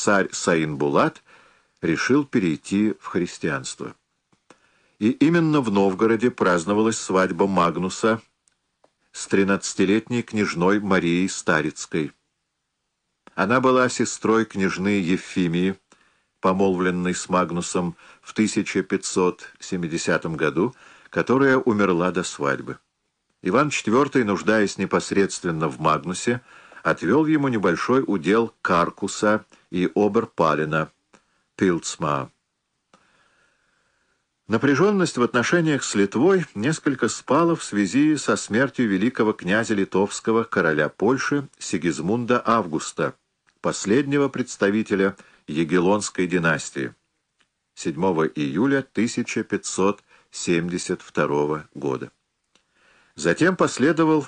царь Саин-Булат решил перейти в христианство. И именно в Новгороде праздновалась свадьба Магнуса с тринадцатилетней княжной Марией Старицкой. Она была сестрой княжны Ефимии, помолвленной с Магнусом в 1570 году, которая умерла до свадьбы. Иван IV, нуждаясь непосредственно в Магнусе, отвел ему небольшой удел Каркуса и Оберпалина, Пилцма. Напряженность в отношениях с Литвой несколько спала в связи со смертью великого князя литовского короля Польши Сигизмунда Августа, последнего представителя Егелонской династии, 7 июля 1572 года. Затем последовал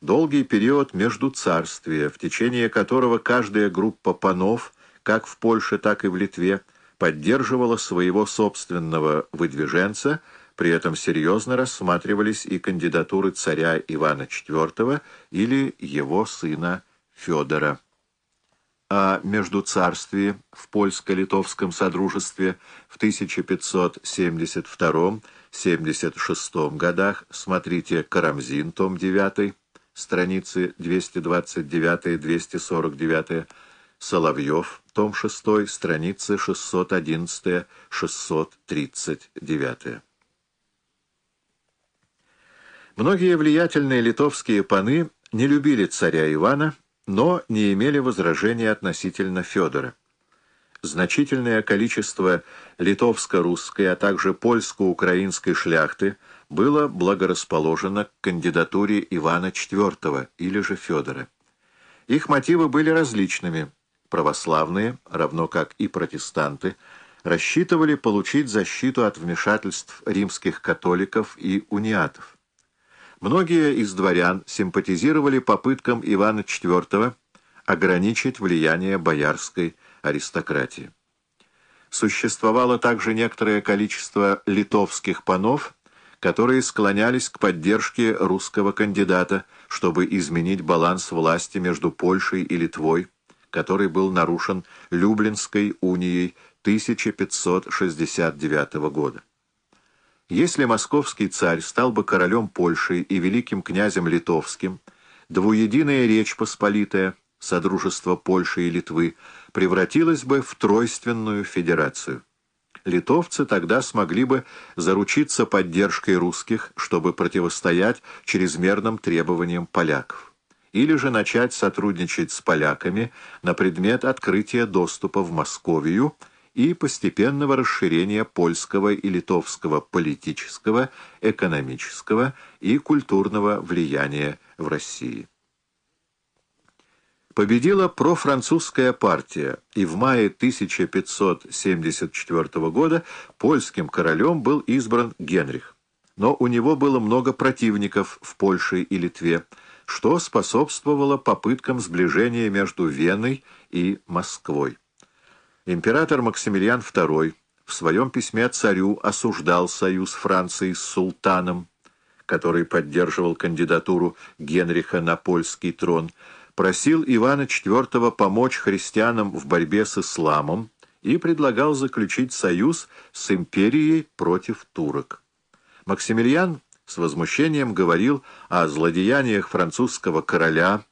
долгий период междуцарствия, в течение которого каждая группа панов, как в Польше, так и в Литве, поддерживала своего собственного выдвиженца, при этом серьезно рассматривались и кандидатуры царя Ивана IV или его сына Федора. О междуцарствии в польско-литовском содружестве в 1572-76 годах смотрите «Карамзин», том 9, страницы 229-249, Соловьев, том 6, страницы 611-639. Многие влиятельные литовские паны не любили царя Ивана, но не имели возражений относительно Федора. Значительное количество литовско-русской, а также польско-украинской шляхты было благорасположено к кандидатуре Ивана IV или же Федора. Их мотивы были различными. Православные, равно как и протестанты, рассчитывали получить защиту от вмешательств римских католиков и униатов. Многие из дворян симпатизировали попыткам Ивана IV ограничить влияние боярской аристократии. Существовало также некоторое количество литовских панов, которые склонялись к поддержке русского кандидата, чтобы изменить баланс власти между Польшей и Литвой, который был нарушен Люблинской унией 1569 года. Если московский царь стал бы королем Польши и великим князем литовским, двуединая Речь Посполитая, Содружество Польши и Литвы, превратилась бы в тройственную федерацию. Литовцы тогда смогли бы заручиться поддержкой русских, чтобы противостоять чрезмерным требованиям поляков. Или же начать сотрудничать с поляками на предмет открытия доступа в Московию – и постепенного расширения польского и литовского политического, экономического и культурного влияния в России. Победила профранцузская партия, и в мае 1574 года польским королем был избран Генрих. Но у него было много противников в Польше и Литве, что способствовало попыткам сближения между Веной и Москвой. Император Максимилиан II в своем письме царю осуждал союз Франции с султаном, который поддерживал кандидатуру Генриха на польский трон, просил Ивана IV помочь христианам в борьбе с исламом и предлагал заключить союз с империей против турок. Максимилиан с возмущением говорил о злодеяниях французского короля,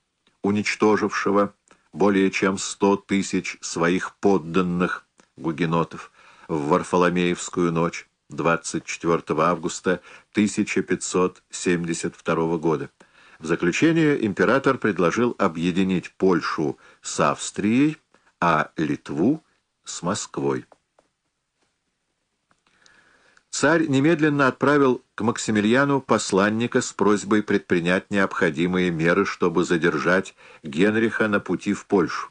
уничтожившего более чем сто тысяч своих подданных гугенотов в Варфоломеевскую ночь 24 августа 1572 года. В заключение император предложил объединить Польшу с Австрией, а Литву с Москвой. Царь немедленно отправил к Максимилиану посланника с просьбой предпринять необходимые меры, чтобы задержать Генриха на пути в Польшу.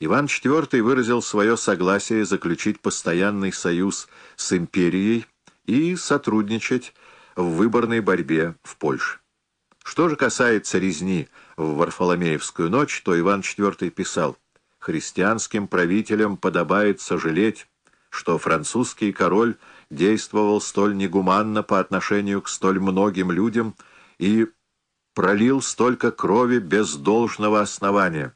Иван IV выразил свое согласие заключить постоянный союз с империей и сотрудничать в выборной борьбе в Польше. Что же касается резни в Варфоломеевскую ночь, то Иван IV писал «Христианским правителям подобает сожалеть, что французский король действовал столь негуманно по отношению к столь многим людям и пролил столько крови без должного основания».